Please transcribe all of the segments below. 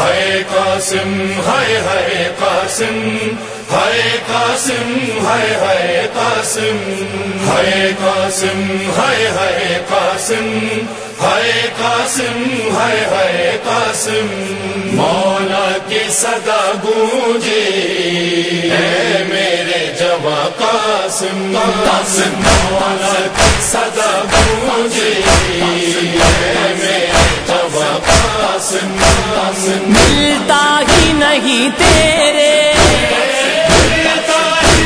ہائے قاسم، ہائے ہائے قاسم ہائے قاسم، ہائے ہائے قاسم ہائے قاسم، ہائے ہائے قاسم ہائے قاسم، ہائے ہائے قاسم۔ مولا کی صدا گونجے، اے میرے جوا قاسم۔ قاسم، مولا کی صدا گونجے، اے میرے جوا قاسم قاسم۔ ملتا ہی نہیں تیرے۔ ملتا ہی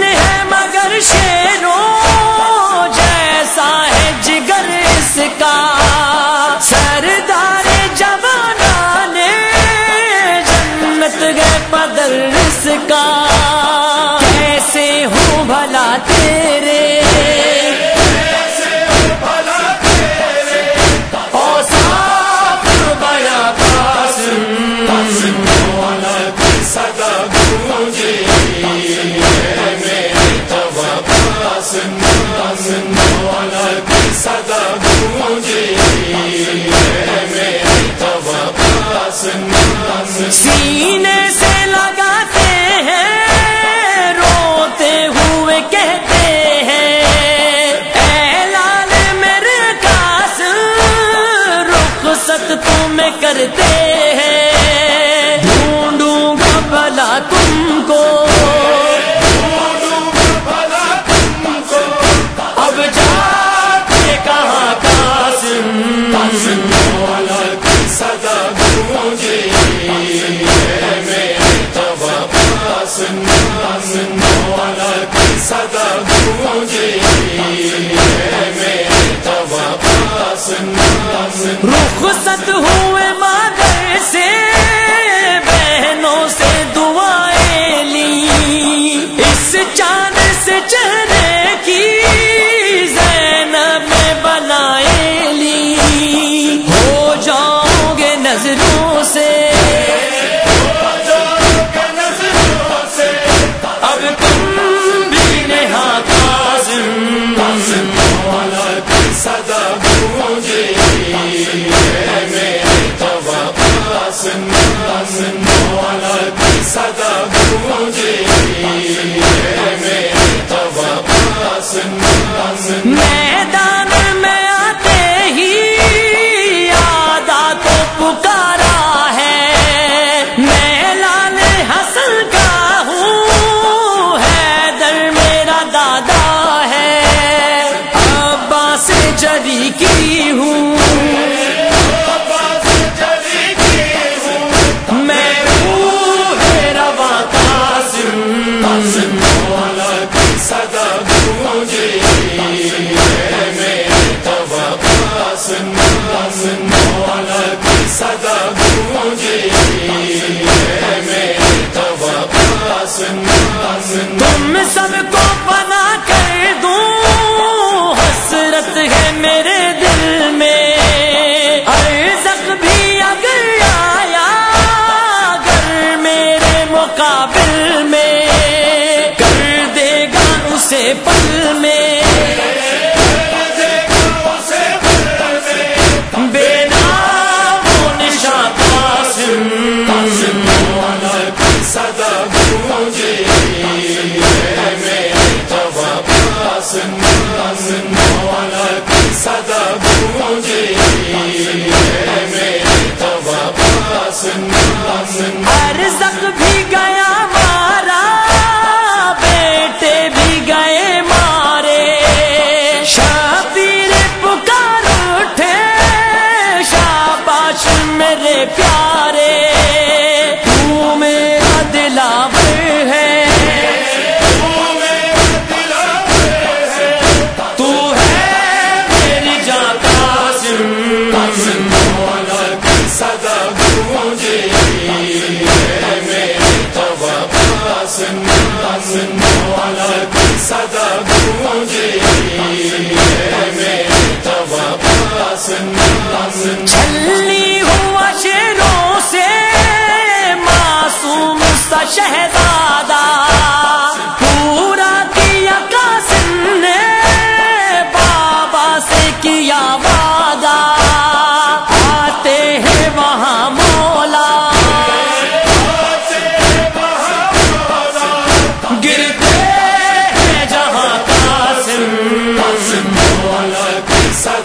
نہیں گئے بدل اس کا۔ کیسے ہوں بھلا تیرے؟ اوصاف رخصت کرتے ہیں۔ ڈھونڈوں گا بھلا تم کو۔ اب جاتے کہاں قاسم؟ قاسم مولا کی صدا گونجے اے میدان میں آتے ہی یادا کو پکارا ہے۔ میں لال حسن کا ہوں، حیدر میرا دادا ہے۔ ابا سے جری کی تم سب کو بنا کر دوں، حسرت ہے میرے دل میں۔ ارزق بھی اگر آیا اگر میرے مقابل میں۔ کر دے گا اسے پل میں۔ بے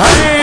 ہے